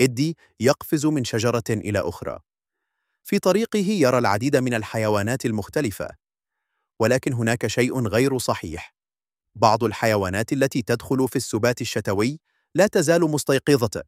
إدي يقفز من شجرة إلى أخرى. في طريقه يرى العديد من الحيوانات المختلفة ولكن هناك شيء غير صحيح. بعض الحيوانات التي تدخل في السبات الشتوي لا تزال مستيقظة.